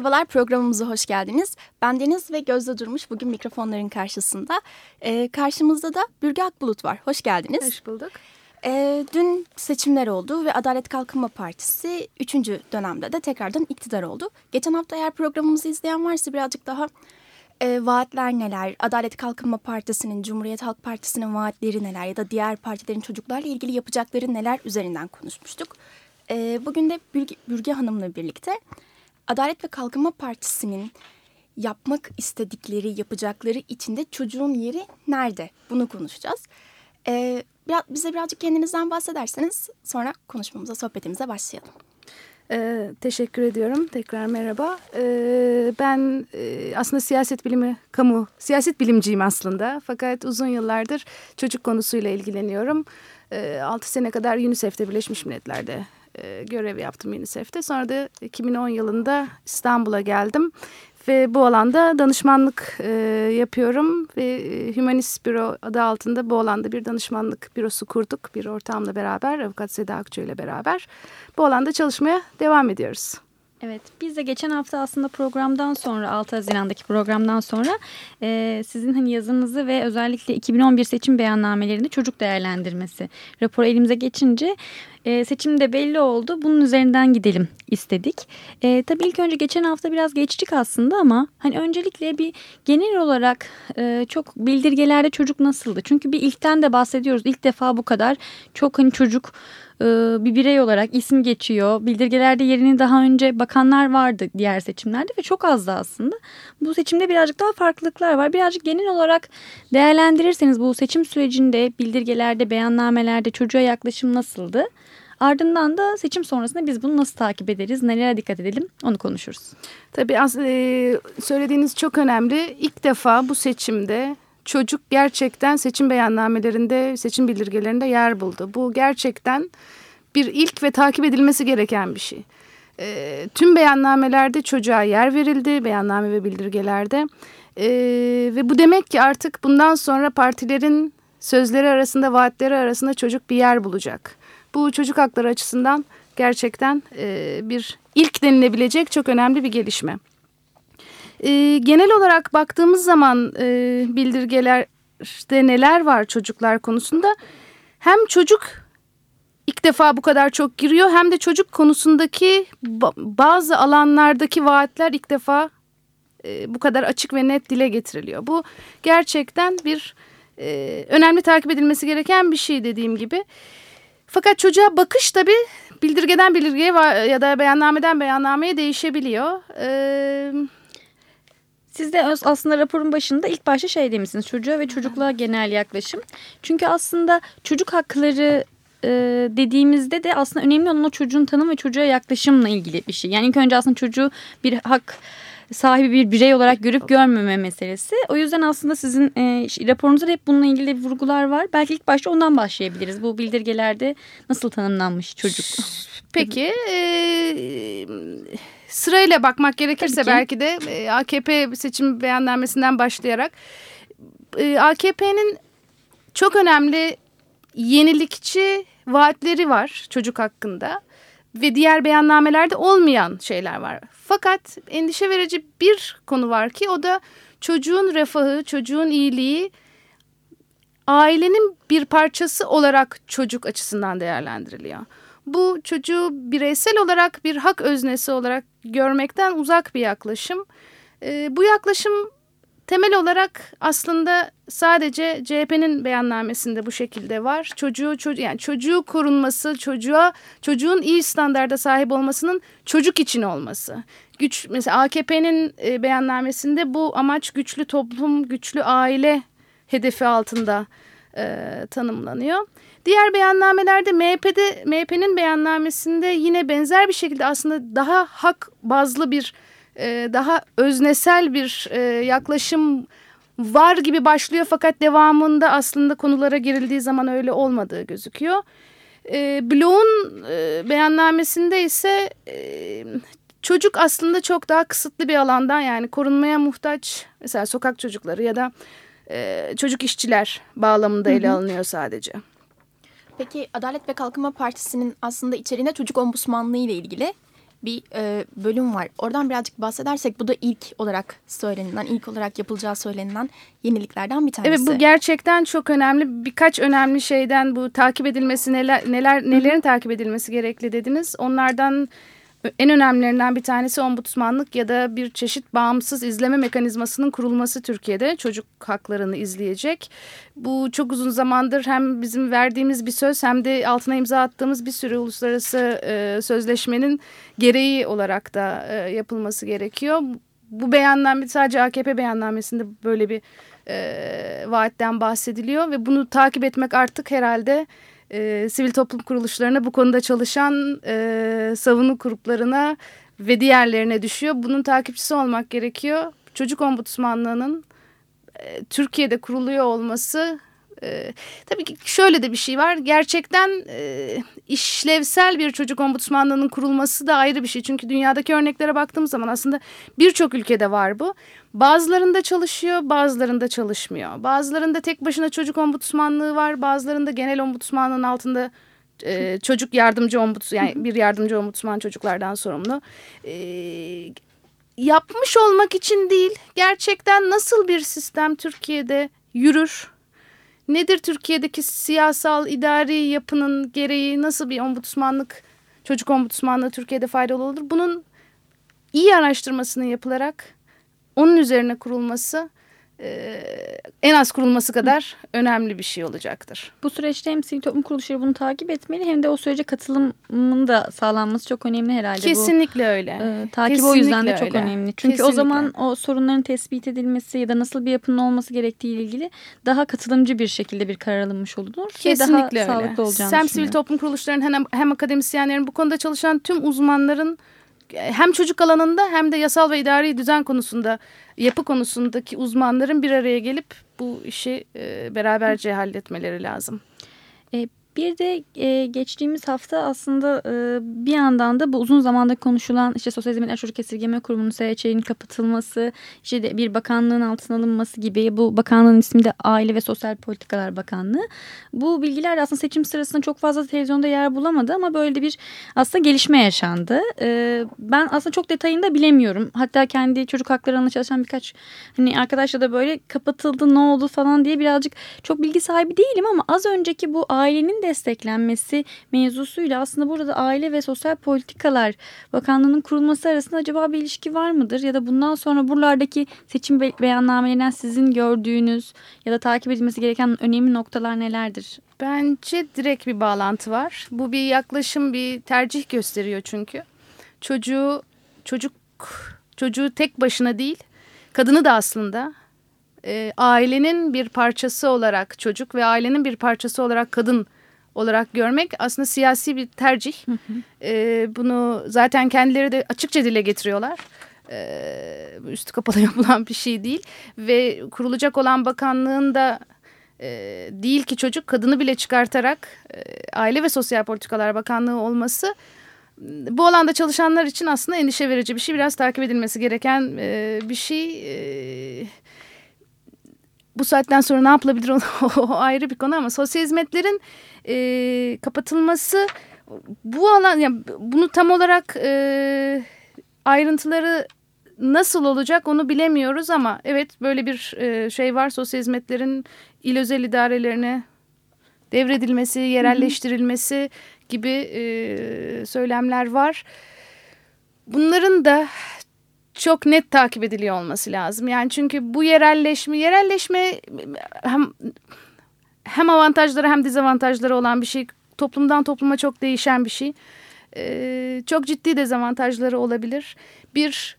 Merhabalar programımıza hoş geldiniz. Ben Deniz ve Gözde Durmuş bugün mikrofonların karşısında. Ee, karşımızda da Bürge Akbulut var. Hoş geldiniz. Hoş bulduk. Ee, dün seçimler oldu ve Adalet Kalkınma Partisi 3. dönemde de tekrardan iktidar oldu. Geçen hafta eğer programımızı izleyen varsa birazcık daha e, vaatler neler, Adalet Kalkınma Partisi'nin, Cumhuriyet Halk Partisi'nin vaatleri neler ya da diğer partilerin çocuklarla ilgili yapacakları neler üzerinden konuşmuştuk. E, bugün de Bürge, Bürge Hanım'la birlikte Adalet ve Kalkınma Partisi'nin yapmak istedikleri, yapacakları içinde çocuğun yeri nerede? Bunu konuşacağız. Ee, biraz, bize birazcık kendinizden bahsederseniz sonra konuşmamıza, sohbetimize başlayalım. Ee, teşekkür ediyorum. Tekrar merhaba. Ee, ben e, aslında siyaset bilimi, kamu, siyaset bilimciyim aslında. Fakat uzun yıllardır çocuk konusuyla ilgileniyorum. Ee, 6 sene kadar UNICEF'te Birleşmiş Milletler'de e, görev yaptım UNICEF'te. Sonra da 2010 yılında İstanbul'a geldim. Ve bu alanda danışmanlık e, yapıyorum ve e, Humanist Büro adı altında bu alanda bir danışmanlık bürosu kurduk. Bir ortağımla beraber, avukat Seda Akçı ile beraber bu alanda çalışmaya devam ediyoruz. Evet biz de geçen hafta aslında programdan sonra 6 Haziran'daki programdan sonra e, sizin hani yazınızı ve özellikle 2011 seçim beyannamelerinde çocuk değerlendirmesi raporu elimize geçince e, seçim de belli oldu. Bunun üzerinden gidelim istedik. E, tabii ilk önce geçen hafta biraz geçtik aslında ama hani öncelikle bir genel olarak e, çok bildirgelerde çocuk nasıldı? Çünkü bir ilkten de bahsediyoruz. İlk defa bu kadar çok hani çocuk bir birey olarak isim geçiyor. Bildirgelerde yerini daha önce bakanlar vardı diğer seçimlerde ve çok azdı aslında. Bu seçimde birazcık daha farklılıklar var. Birazcık genel olarak değerlendirirseniz bu seçim sürecinde bildirgelerde, beyannamelerde çocuğa yaklaşım nasıldı? Ardından da seçim sonrasında biz bunu nasıl takip ederiz, nelere dikkat edelim onu konuşuruz. Tabii e, söylediğiniz çok önemli. İlk defa bu seçimde çocuk gerçekten seçim beyannamelerinde, seçim bildirgelerinde yer buldu. Bu gerçekten bir ilk ve takip edilmesi gereken bir şey. E, tüm beyannamelerde çocuğa yer verildi, beyanname ve bildirgelerde. E, ve bu demek ki artık bundan sonra partilerin sözleri arasında, vaatleri arasında çocuk bir yer bulacak. Bu çocuk hakları açısından gerçekten e, bir ilk denilebilecek çok önemli bir gelişme. E, genel olarak baktığımız zaman e, bildirgelerde neler var çocuklar konusunda hem çocuk ilk defa bu kadar çok giriyor hem de çocuk konusundaki bazı alanlardaki vaatler ilk defa e, bu kadar açık ve net dile getiriliyor. Bu gerçekten bir e, önemli takip edilmesi gereken bir şey dediğim gibi. Fakat çocuğa bakış tabi bildirgeden bildirgeye ya da beyannameden beyannameye değişebiliyor. Ee, siz de aslında raporun başında ilk başta şey demişsiniz çocuğa ve çocukluğa genel yaklaşım. Çünkü aslında çocuk hakları e, dediğimizde de aslında önemli olan o çocuğun tanım ve çocuğa yaklaşımla ilgili bir şey. Yani ilk önce aslında çocuğu bir hak sahibi bir birey olarak görüp görmeme meselesi. O yüzden aslında sizin e, raporunuzda hep bununla ilgili vurgular var. Belki ilk başta ondan başlayabiliriz. Bu bildirgelerde nasıl tanımlanmış çocuk? Peki e, sırayla bakmak gerekirse belki de e, AKP seçim beyannamesinden başlayarak e, AKP'nin çok önemli yenilikçi vaatleri var çocuk hakkında ve diğer beyannamelerde olmayan şeyler var. Fakat endişe verici bir konu var ki o da çocuğun refahı, çocuğun iyiliği ailenin bir parçası olarak çocuk açısından değerlendiriliyor. Bu çocuğu bireysel olarak bir hak öznesi olarak görmekten uzak bir yaklaşım. E, bu yaklaşım temel olarak aslında sadece CHP'nin beyannamesinde bu şekilde var. Çocuğu çocuğu yani çocuğu korunması, çocuğa çocuğun iyi standarda sahip olmasının çocuk için olması. Güç mesela AKP'nin e, beyannamesinde bu amaç güçlü toplum, güçlü aile hedefi altında e, tanımlanıyor. Diğer beyannamelerde MHP'de MHP'nin beyannamesinde yine benzer bir şekilde aslında daha hak bazlı bir e, daha öznesel bir e, yaklaşım var gibi başlıyor fakat devamında aslında konulara girildiği zaman öyle olmadığı gözüküyor. E, Bloğ'un e, beyannamesinde ise e, çocuk aslında çok daha kısıtlı bir alandan yani korunmaya muhtaç mesela sokak çocukları ya da e, çocuk işçiler bağlamında ele alınıyor sadece. Peki Adalet ve Kalkınma Partisi'nin aslında içeriğinde çocuk ombudsmanlığı ile ilgili bir e, bölüm var. Oradan birazcık bahsedersek bu da ilk olarak söylenilen, ilk olarak yapılacağı söylenilen yeniliklerden bir tanesi. Evet bu gerçekten çok önemli. Birkaç önemli şeyden bu takip edilmesi neler neler nelerin takip edilmesi gerekli dediniz. Onlardan en önemlilerinden bir tanesi ombudsmanlık ya da bir çeşit bağımsız izleme mekanizmasının kurulması Türkiye'de çocuk haklarını izleyecek. Bu çok uzun zamandır hem bizim verdiğimiz bir söz hem de altına imza attığımız bir sürü uluslararası e, sözleşmenin gereği olarak da e, yapılması gerekiyor. Bu beyanname sadece AKP beyannamesinde böyle bir e, vaatten bahsediliyor ve bunu takip etmek artık herhalde e, sivil toplum kuruluşlarına bu konuda çalışan e, savunu gruplarına ve diğerlerine düşüyor. Bunun takipçisi olmak gerekiyor. Çocuk ombudsmanlığının e, Türkiye'de kuruluyor olması e, tabii ki şöyle de bir şey var. Gerçekten e, işlevsel bir çocuk ombudsmanlığının kurulması da ayrı bir şey. Çünkü dünyadaki örneklere baktığımız zaman aslında birçok ülkede var bu. Bazılarında çalışıyor, bazılarında çalışmıyor. Bazılarında tek başına çocuk ombudsmanlığı var, bazılarında genel ombudsmanlığın altında e, çocuk yardımcı ombudsman yani bir yardımcı ombudsman çocuklardan sorumlu. E, yapmış olmak için değil, gerçekten nasıl bir sistem Türkiye'de yürür? Nedir Türkiye'deki siyasal idari yapının gereği nasıl bir ombudsmanlık, çocuk ombudsmanlığı Türkiye'de faydalı olur? Bunun iyi araştırmasının yapılarak onun üzerine kurulması e, en az kurulması kadar önemli bir şey olacaktır. Bu süreçte hem sivil toplum kuruluşları bunu takip etmeli hem de o sürece katılımın da sağlanması çok önemli herhalde. Kesinlikle bu, öyle. E, takip Kesinlikle o yüzden de çok öyle. önemli. Çünkü Kesinlikle. o zaman o sorunların tespit edilmesi ya da nasıl bir yapının olması gerektiği ile ilgili daha katılımcı bir şekilde bir karar alınmış olur. Kesinlikle daha öyle. sağlıklı olacağını Hem sivil toplum kuruluşlarının hem, hem akademisyenlerin bu konuda çalışan tüm uzmanların hem çocuk alanında hem de yasal ve idari düzen konusunda yapı konusundaki uzmanların bir araya gelip bu işi e, beraberce halletmeleri lazım. E, bir de e, geçtiğimiz hafta aslında e, bir yandan da bu uzun zamanda konuşulan işte Sosyal Hizmetler Çocuk Esirgeme Kurumu'nun SHC'nin kapatılması, işte de bir bakanlığın altına alınması gibi bu bakanlığın ismi de Aile ve Sosyal Politikalar Bakanlığı. Bu bilgiler aslında seçim sırasında çok fazla televizyonda yer bulamadı ama böyle de bir aslında gelişme yaşandı. E, ben aslında çok detayını da bilemiyorum. Hatta kendi çocuk hakları alanında çalışan birkaç hani arkadaşla da böyle kapatıldı ne oldu falan diye birazcık çok bilgi sahibi değilim ama az önceki bu ailenin desteklenmesi mevzusuyla aslında burada Aile ve Sosyal Politikalar Bakanlığı'nın kurulması arasında acaba bir ilişki var mıdır? Ya da bundan sonra buralardaki seçim beyannamelerinden sizin gördüğünüz ya da takip edilmesi gereken önemli noktalar nelerdir? Bence direkt bir bağlantı var. Bu bir yaklaşım, bir tercih gösteriyor çünkü. Çocuğu, çocuk çocuğu tek başına değil, kadını da aslında e, ailenin bir parçası olarak çocuk ve ailenin bir parçası olarak kadın olarak görmek aslında siyasi bir tercih. Hı hı. E, bunu zaten kendileri de açıkça dile getiriyorlar. E, üstü kapalı yapılan bir şey değil. Ve kurulacak olan bakanlığın da e, değil ki çocuk kadını bile çıkartarak e, Aile ve Sosyal Politikalar Bakanlığı olması bu alanda çalışanlar için aslında endişe verici bir şey. Biraz takip edilmesi gereken e, bir şey. E, bu saatten sonra ne yapılabilir o, o ayrı bir konu ama sosyal hizmetlerin e, kapatılması bu alan yani bunu tam olarak e, ayrıntıları nasıl olacak onu bilemiyoruz ama evet böyle bir e, şey var sosyal hizmetlerin il özel idarelerine devredilmesi, yerelleştirilmesi gibi e, söylemler var. Bunların da çok net takip ediliyor olması lazım. Yani çünkü bu yerelleşme, yerelleşme hem hem avantajları hem dezavantajları olan bir şey. Toplumdan topluma çok değişen bir şey. Ee, çok ciddi dezavantajları olabilir. Bir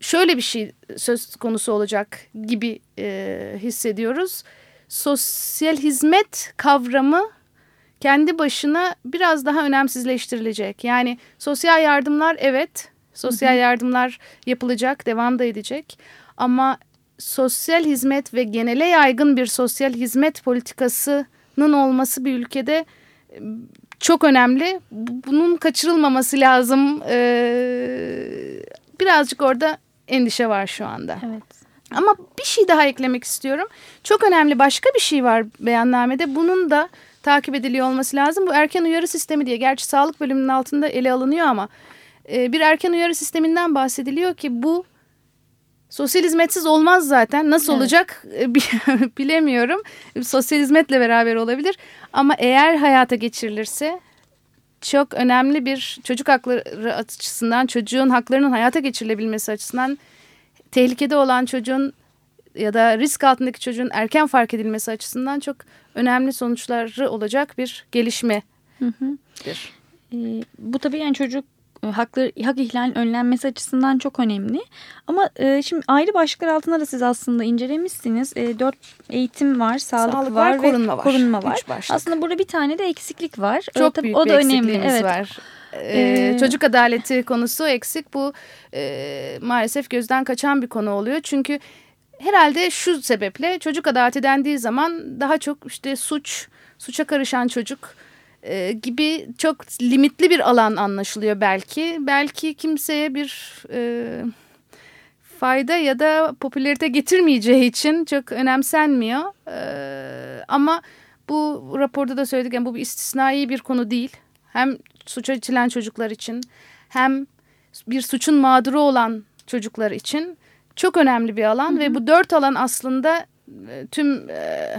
şöyle bir şey söz konusu olacak gibi e, hissediyoruz. Sosyal hizmet kavramı kendi başına biraz daha önemsizleştirilecek. Yani sosyal yardımlar evet Sosyal yardımlar yapılacak, devam da edecek. Ama sosyal hizmet ve genele yaygın bir sosyal hizmet politikasının olması bir ülkede çok önemli. Bunun kaçırılmaması lazım. Ee, birazcık orada endişe var şu anda. Evet. Ama bir şey daha eklemek istiyorum. Çok önemli başka bir şey var beyannamede. Bunun da takip ediliyor olması lazım. Bu erken uyarı sistemi diye. Gerçi sağlık bölümünün altında ele alınıyor ama e, bir erken uyarı sisteminden bahsediliyor ki bu sosyal hizmetsiz olmaz zaten. Nasıl evet. olacak e, bilemiyorum. Sosyal hizmetle beraber olabilir. Ama eğer hayata geçirilirse çok önemli bir çocuk hakları açısından çocuğun haklarının hayata geçirilebilmesi açısından tehlikede olan çocuğun ya da risk altındaki çocuğun erken fark edilmesi açısından çok önemli sonuçları olacak bir gelişmedir. Hı hı. E, bu tabii yani çocuk hakları hak ihlalinin önlenmesi açısından çok önemli. Ama e, şimdi ayrı başlıklar altında da siz aslında incelemişsiniz. E, dört eğitim var, sağlık, sağlık var, var, korunma var. Korunma var. Aslında burada bir tane de eksiklik var. Çok e, büyük o da bir önemli. Evet. var. Ee, çocuk adaleti konusu eksik. Bu e, maalesef gözden kaçan bir konu oluyor. Çünkü herhalde şu sebeple çocuk adaleti dendiği zaman daha çok işte suç, suça karışan çocuk e, gibi çok limitli bir alan anlaşılıyor belki. Belki kimseye bir e, fayda ya da popülerite getirmeyeceği için çok önemsenmiyor. E, ama bu raporda da söyledik yani bu bir istisnai bir konu değil. Hem suça içilen çocuklar için hem bir suçun mağduru olan çocuklar için çok önemli bir alan. Hı hı. Ve bu dört alan aslında e, tüm e,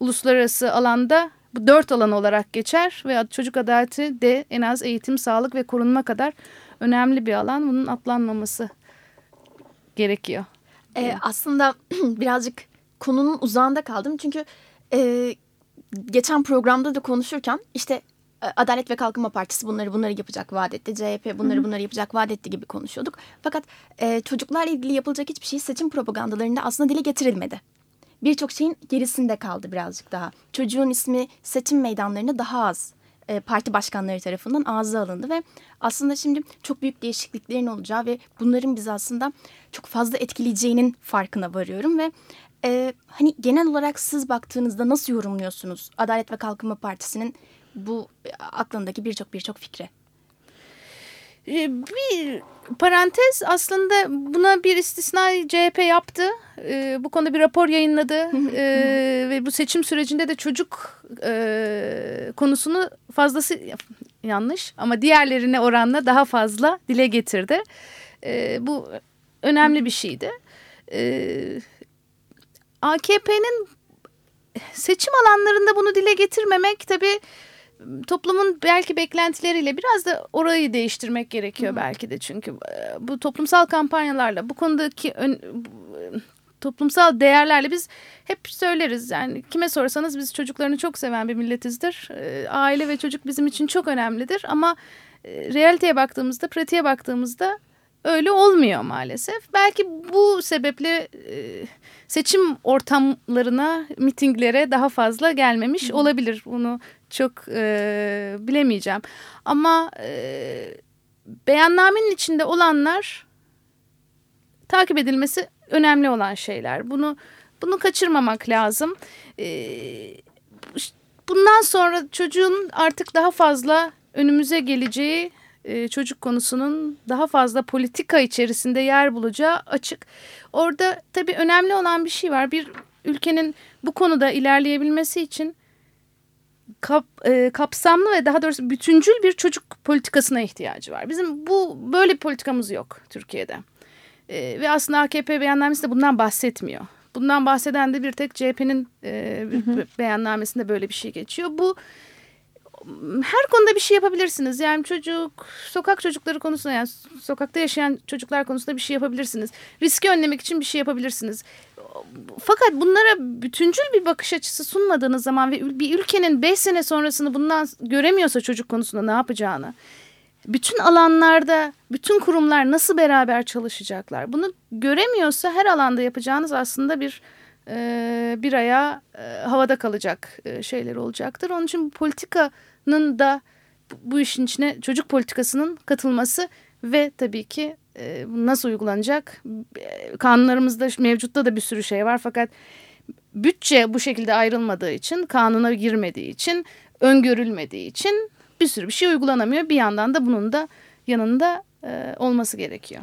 uluslararası alanda bu dört alan olarak geçer ve çocuk adaleti de en az eğitim, sağlık ve korunma kadar önemli bir alan. Bunun atlanmaması gerekiyor. Ee, aslında birazcık konunun uzağında kaldım çünkü e, geçen programda da konuşurken işte e, Adalet ve Kalkınma Partisi bunları bunları yapacak vaat etti. CHP bunları bunları yapacak vaat etti gibi konuşuyorduk. Fakat e, çocuklarla ilgili yapılacak hiçbir şey seçim propagandalarında aslında dile getirilmedi birçok şeyin gerisinde kaldı birazcık daha. Çocuğun ismi seçim meydanlarında daha az e, parti başkanları tarafından ağza alındı ve aslında şimdi çok büyük değişikliklerin olacağı ve bunların bizi aslında çok fazla etkileyeceğinin farkına varıyorum ve e, hani genel olarak siz baktığınızda nasıl yorumluyorsunuz Adalet ve Kalkınma Partisi'nin bu e, aklındaki birçok birçok fikri? Ee, bir parantez aslında buna bir istisna CHP yaptı. Ee, bu konuda bir rapor yayınladı. Ee, ve bu seçim sürecinde de çocuk e, konusunu fazlası yanlış ama diğerlerine oranla daha fazla dile getirdi. bu önemli bir şeydi. AKP'nin seçim alanlarında bunu dile getirmemek tabii toplumun belki beklentileriyle biraz da orayı değiştirmek gerekiyor Hı. belki de çünkü e, bu toplumsal kampanyalarla bu konudaki ön, toplumsal değerlerle biz hep söyleriz yani kime sorsanız biz çocuklarını çok seven bir milletizdir. E, aile ve çocuk bizim için çok önemlidir ama e, realiteye baktığımızda, pratiğe baktığımızda öyle olmuyor maalesef. Belki bu sebeple seçim ortamlarına, mitinglere daha fazla gelmemiş olabilir. Bunu çok e, bilemeyeceğim. Ama e, beyannamenin içinde olanlar takip edilmesi önemli olan şeyler. Bunu bunu kaçırmamak lazım. E, bundan sonra çocuğun artık daha fazla önümüze geleceği e, çocuk konusunun daha fazla politika içerisinde yer bulacağı açık. Orada tabii önemli olan bir şey var. Bir ülkenin bu konuda ilerleyebilmesi için kap, e, kapsamlı ve daha doğrusu bütüncül bir çocuk politikasına ihtiyacı var. Bizim bu böyle bir politikamız yok Türkiye'de. E, ve aslında AKP beyannamesi de bundan bahsetmiyor. Bundan bahseden de bir tek CHP'nin e, beyannamesinde böyle bir şey geçiyor. Bu her konuda bir şey yapabilirsiniz. Yani çocuk, sokak çocukları konusunda yani sokakta yaşayan çocuklar konusunda bir şey yapabilirsiniz. Riski önlemek için bir şey yapabilirsiniz. Fakat bunlara bütüncül bir bakış açısı sunmadığınız zaman ve bir ülkenin beş sene sonrasını bundan göremiyorsa çocuk konusunda ne yapacağını, bütün alanlarda, bütün kurumlar nasıl beraber çalışacaklar, bunu göremiyorsa her alanda yapacağınız aslında bir e, bir aya e, havada kalacak e, şeyler olacaktır. Onun için bu politikanın da bu işin içine çocuk politikasının katılması ve tabii ki e, nasıl uygulanacak? Kanunlarımızda mevcutta da bir sürü şey var fakat bütçe bu şekilde ayrılmadığı için, kanuna girmediği için, öngörülmediği için bir sürü bir şey uygulanamıyor. Bir yandan da bunun da yanında e, olması gerekiyor.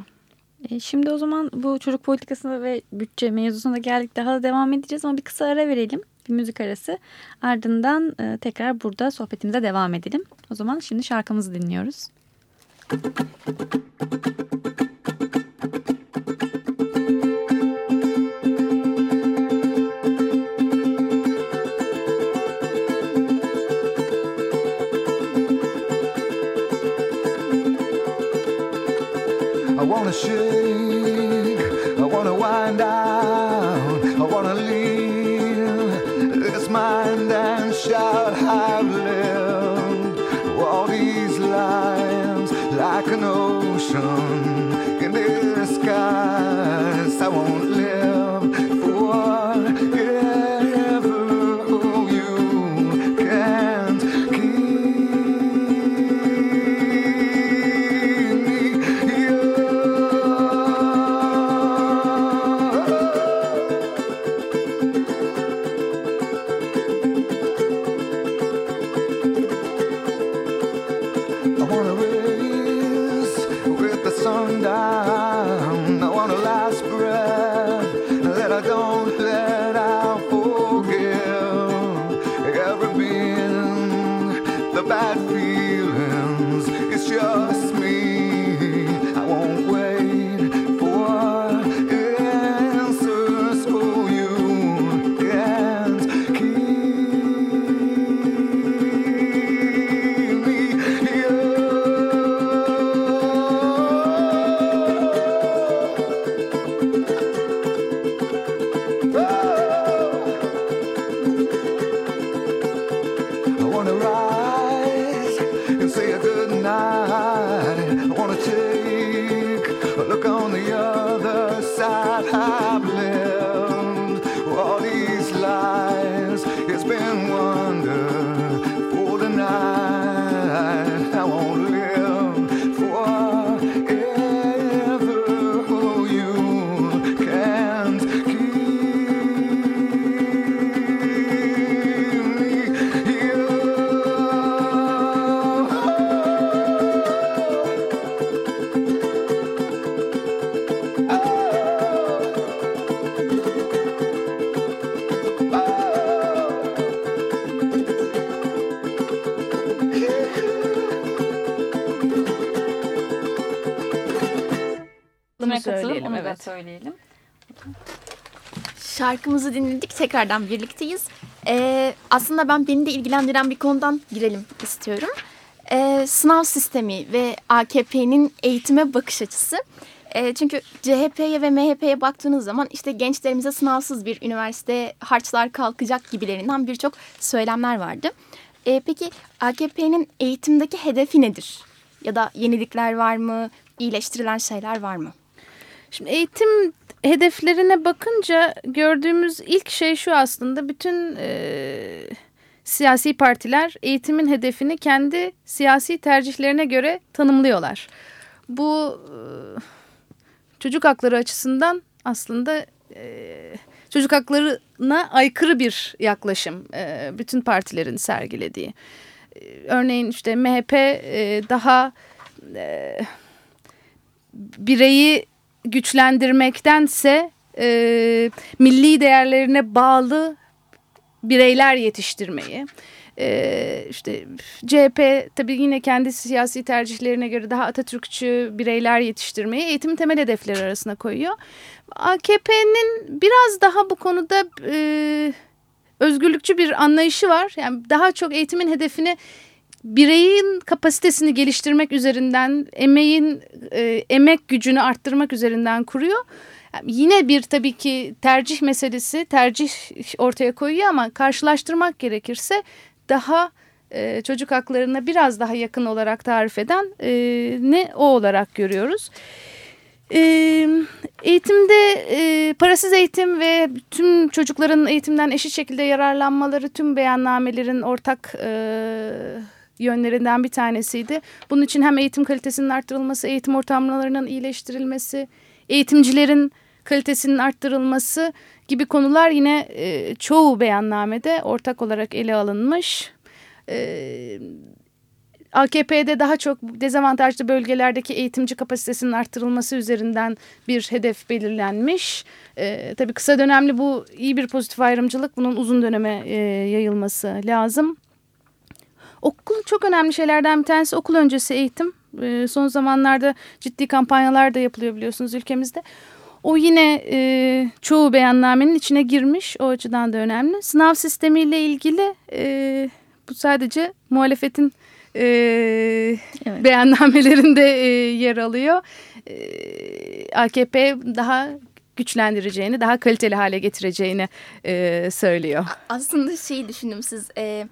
E, şimdi o zaman bu çocuk politikasına ve bütçe mevzusuna geldik. Daha da devam edeceğiz ama bir kısa ara verelim. Bir müzik arası. Ardından e, tekrar burada sohbetimize devam edelim. O zaman şimdi şarkımızı dinliyoruz. Müzik wanna shake, I wanna wind down, bad Şarkımızı dinledik. Tekrardan birlikteyiz. Ee, aslında ben beni de ilgilendiren bir konudan girelim istiyorum. Ee, sınav sistemi ve AKP'nin eğitime bakış açısı. E, çünkü CHP'ye ve MHP'ye baktığınız zaman işte gençlerimize sınavsız bir üniversite harçlar kalkacak gibilerinden birçok söylemler vardı. E, peki AKP'nin eğitimdeki hedefi nedir? Ya da yenilikler var mı? İyileştirilen şeyler var mı? Şimdi eğitim hedeflerine bakınca gördüğümüz ilk şey şu aslında bütün e, siyasi partiler eğitimin hedefini kendi siyasi tercihlerine göre tanımlıyorlar. Bu e, çocuk hakları açısından aslında e, çocuk haklarına aykırı bir yaklaşım e, bütün partilerin sergilediği. E, örneğin işte MHP e, daha e, bireyi güçlendirmektense e, milli değerlerine bağlı bireyler yetiştirmeyi. Ee, işte CHP tabii yine kendi siyasi tercihlerine göre daha Atatürkçü bireyler yetiştirmeyi eğitim temel hedefleri arasına koyuyor. AKP'nin biraz daha bu konuda e, özgürlükçü bir anlayışı var. Yani daha çok eğitimin hedefini bireyin kapasitesini geliştirmek üzerinden, emeğin e, emek gücünü arttırmak üzerinden kuruyor. Yani yine bir tabii ki tercih meselesi, tercih ortaya koyuyor ama karşılaştırmak gerekirse daha e, çocuk haklarına biraz daha yakın olarak tarif eden e, ne o olarak görüyoruz. E, eğitimde e, parasız eğitim ve tüm çocukların eğitimden eşit şekilde yararlanmaları tüm beyannamelerin ortak e, yönlerinden bir tanesiydi. Bunun için hem eğitim kalitesinin arttırılması, eğitim ortamlarının iyileştirilmesi, eğitimcilerin kalitesinin arttırılması gibi konular yine e, çoğu beyannamede ortak olarak ele alınmış. E, AKP'de daha çok dezavantajlı bölgelerdeki eğitimci kapasitesinin arttırılması üzerinden bir hedef belirlenmiş. E, tabii kısa dönemli bu iyi bir pozitif ayrımcılık. Bunun uzun döneme e, yayılması lazım. Okul çok önemli şeylerden bir tanesi okul öncesi eğitim. E, son zamanlarda ciddi kampanyalar da yapılıyor biliyorsunuz ülkemizde. O yine e, çoğu beyannamenin içine girmiş. O açıdan da önemli. Sınav sistemiyle ilgili e, bu sadece muhalefetin e, evet. beyannamelerinde e, yer alıyor. E, AKP daha güçlendireceğini, daha kaliteli hale getireceğini e, söylüyor. Aslında şeyi düşündüm siz... E,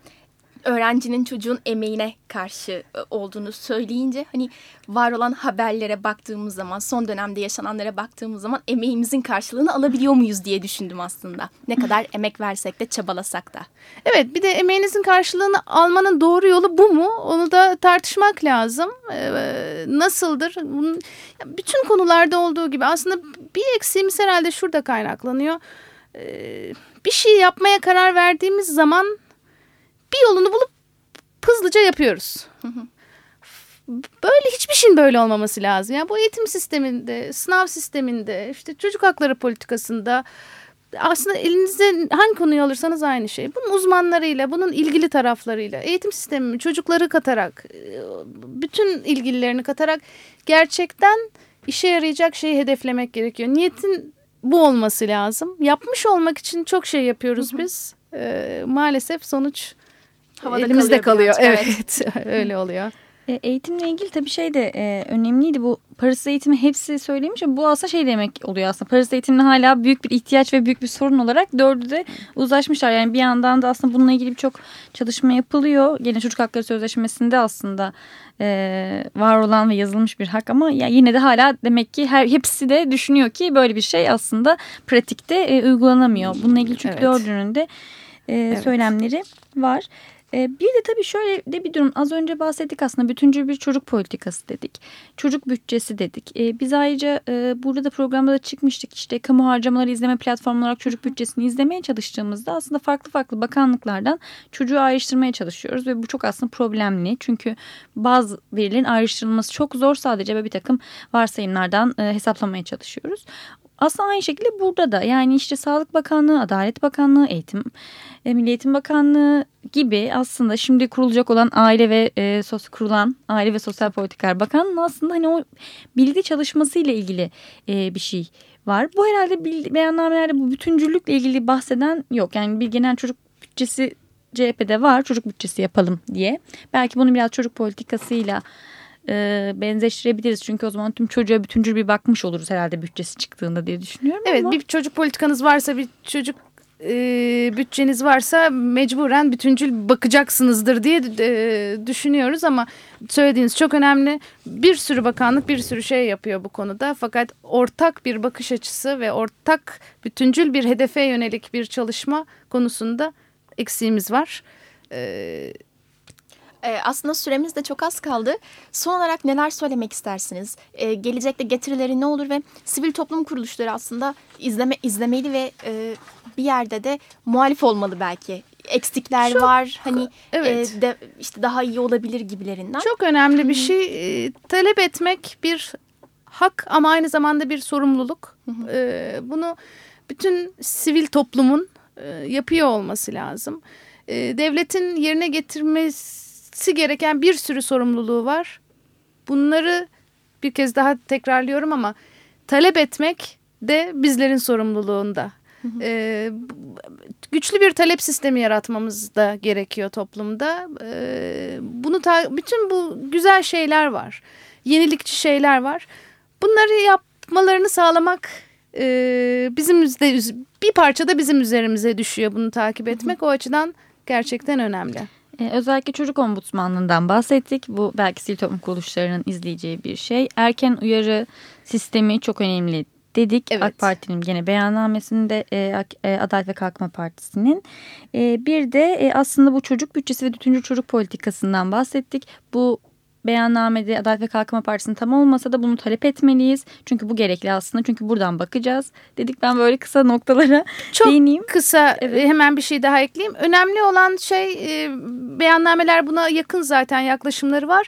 öğrencinin çocuğun emeğine karşı e, olduğunu söyleyince hani var olan haberlere baktığımız zaman son dönemde yaşananlara baktığımız zaman emeğimizin karşılığını alabiliyor muyuz diye düşündüm aslında. Ne kadar emek versek de çabalasak da. Evet bir de emeğinizin karşılığını almanın doğru yolu bu mu? Onu da tartışmak lazım. Ee, nasıldır? Bunun, bütün konularda olduğu gibi aslında bir eksiğimiz herhalde şurada kaynaklanıyor. Ee, bir şey yapmaya karar verdiğimiz zaman bir yolunu bulup hızlıca yapıyoruz. Böyle hiçbir şeyin böyle olmaması lazım. Yani bu eğitim sisteminde, sınav sisteminde, işte çocuk hakları politikasında aslında elinizde hangi konuyu alırsanız aynı şey. Bunun uzmanlarıyla, bunun ilgili taraflarıyla, eğitim sistemi çocukları katarak, bütün ilgililerini katarak gerçekten işe yarayacak şeyi hedeflemek gerekiyor. Niyetin bu olması lazım. Yapmış olmak için çok şey yapıyoruz biz. Ee, maalesef sonuç Havada elimizde kalıyor. kalıyor. Evet, öyle oluyor. E, eğitimle ilgili tabii şey de e, önemliydi bu parasız eğitimi hepsi söylemiş bu aslında şey demek oluyor aslında parasız eğitimin hala büyük bir ihtiyaç ve büyük bir sorun olarak dördü de uzlaşmışlar. Yani bir yandan da aslında bununla ilgili birçok çalışma yapılıyor. Gene çocuk hakları sözleşmesinde aslında e, var olan ve yazılmış bir hak ama ya yine de hala demek ki her hepsi de düşünüyor ki böyle bir şey aslında pratikte e, uygulanamıyor. Bununla ilgili çünkü evet. dördünün de e, evet. söylemleri var. E, bir de tabii şöyle de bir durum az önce bahsettik aslında bütüncül bir çocuk politikası dedik. Çocuk bütçesi dedik. E, biz ayrıca e, burada da programda da çıkmıştık işte kamu harcamaları izleme platformu olarak çocuk bütçesini izlemeye çalıştığımızda aslında farklı farklı bakanlıklardan çocuğu ayrıştırmaya çalışıyoruz. Ve bu çok aslında problemli çünkü bazı verilerin ayrıştırılması çok zor sadece ve bir takım varsayımlardan e, hesaplamaya çalışıyoruz. Aslında aynı şekilde burada da yani işte Sağlık Bakanlığı, Adalet Bakanlığı, Eğitim, e, Milli Eğitim Bakanlığı gibi aslında şimdi kurulacak olan aile ve e, sos kurulan Aile ve Sosyal Politikalar Bakanlığı aslında hani o bilgi çalışmasıyla ilgili e, bir şey var. Bu herhalde beyannamelerde bu bütüncüllükle ilgili bahseden yok. Yani bir genel çocuk bütçesi CHP'de var çocuk bütçesi yapalım diye. Belki bunu biraz çocuk politikasıyla e, benzeştirebiliriz. Çünkü o zaman tüm çocuğa bütüncül bir bakmış oluruz herhalde bütçesi çıktığında diye düşünüyorum. Evet ama... bir çocuk politikanız varsa bir çocuk e, bütçeniz varsa mecburen bütüncül bakacaksınızdır diye e, düşünüyoruz ama söylediğiniz çok önemli. Bir sürü bakanlık bir sürü şey yapıyor bu konuda fakat ortak bir bakış açısı ve ortak bütüncül bir hedefe yönelik bir çalışma konusunda eksiğimiz var. Evet e, aslında süremiz de çok az kaldı. Son olarak neler söylemek istersiniz? E, gelecekte getirileri ne olur ve sivil toplum kuruluşları aslında izleme izlemeli ve e, bir yerde de muhalif olmalı belki. Eksikler çok, var. Hani evet. e, de, işte daha iyi olabilir gibilerinden. Çok önemli bir şey. E, talep etmek bir hak ama aynı zamanda bir sorumluluk. E, bunu bütün sivil toplumun e, yapıyor olması lazım. E, devletin yerine getirmesi etmesi gereken bir sürü sorumluluğu var. Bunları bir kez daha tekrarlıyorum ama talep etmek de bizlerin sorumluluğunda. Ee, güçlü bir talep sistemi yaratmamız da gerekiyor toplumda. Ee, bunu bütün bu güzel şeyler var, yenilikçi şeyler var. Bunları yapmalarını sağlamak e, bizim bir parça da bizim üzerimize düşüyor. Bunu takip etmek o açıdan gerçekten önemli. Ee, özellikle çocuk ombudsmanlığından bahsettik. Bu belki sivil toplum kuruluşlarının izleyeceği bir şey. Erken uyarı sistemi çok önemli dedik. Evet. AK Parti'nin gene beyannamesinde e, e, Adalet ve Kalkınma Partisi'nin. E, bir de e, aslında bu çocuk bütçesi ve bütüncül çocuk politikasından bahsettik. Bu beyannamede Adalet ve Kalkınma Partisi'nin tam olmasa da bunu talep etmeliyiz. Çünkü bu gerekli aslında. Çünkü buradan bakacağız. Dedik ben böyle kısa noktalara Çok değineyim. kısa Evet. e, hemen bir şey daha ekleyeyim. Önemli olan şey e, beyannameler buna yakın zaten yaklaşımları var.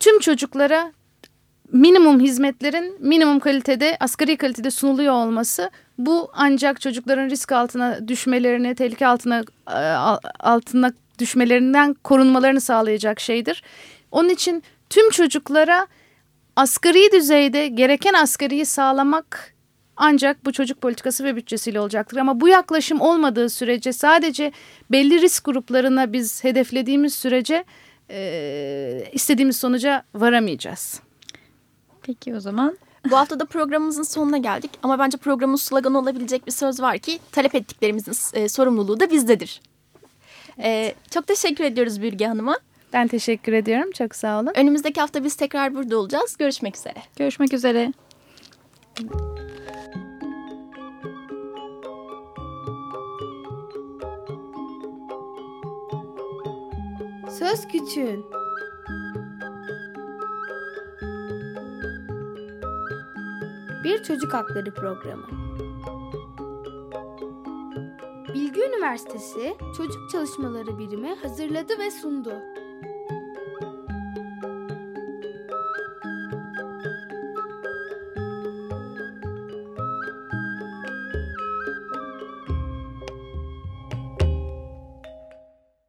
Tüm çocuklara minimum hizmetlerin minimum kalitede, asgari kalitede sunuluyor olması bu ancak çocukların risk altına düşmelerini, tehlike altına e, al- altına düşmelerinden korunmalarını sağlayacak şeydir. Onun için tüm çocuklara asgari düzeyde gereken asgariyi sağlamak ancak bu çocuk politikası ve bütçesiyle olacaktır. Ama bu yaklaşım olmadığı sürece sadece belli risk gruplarına biz hedeflediğimiz sürece e, istediğimiz sonuca varamayacağız. Peki o zaman Bu hafta da programımızın sonuna geldik ama bence programın sloganı olabilecek bir söz var ki talep ettiklerimizin e, sorumluluğu da bizdedir. E, çok teşekkür ediyoruz Bürge Hanım'a. Ben teşekkür ediyorum. Çok sağ olun. Önümüzdeki hafta biz tekrar burada olacağız. Görüşmek üzere. görüşmek üzere. Söz Küçüğün Bir Çocuk Hakları Programı Bilgi Üniversitesi Çocuk Çalışmaları Birimi hazırladı ve sundu.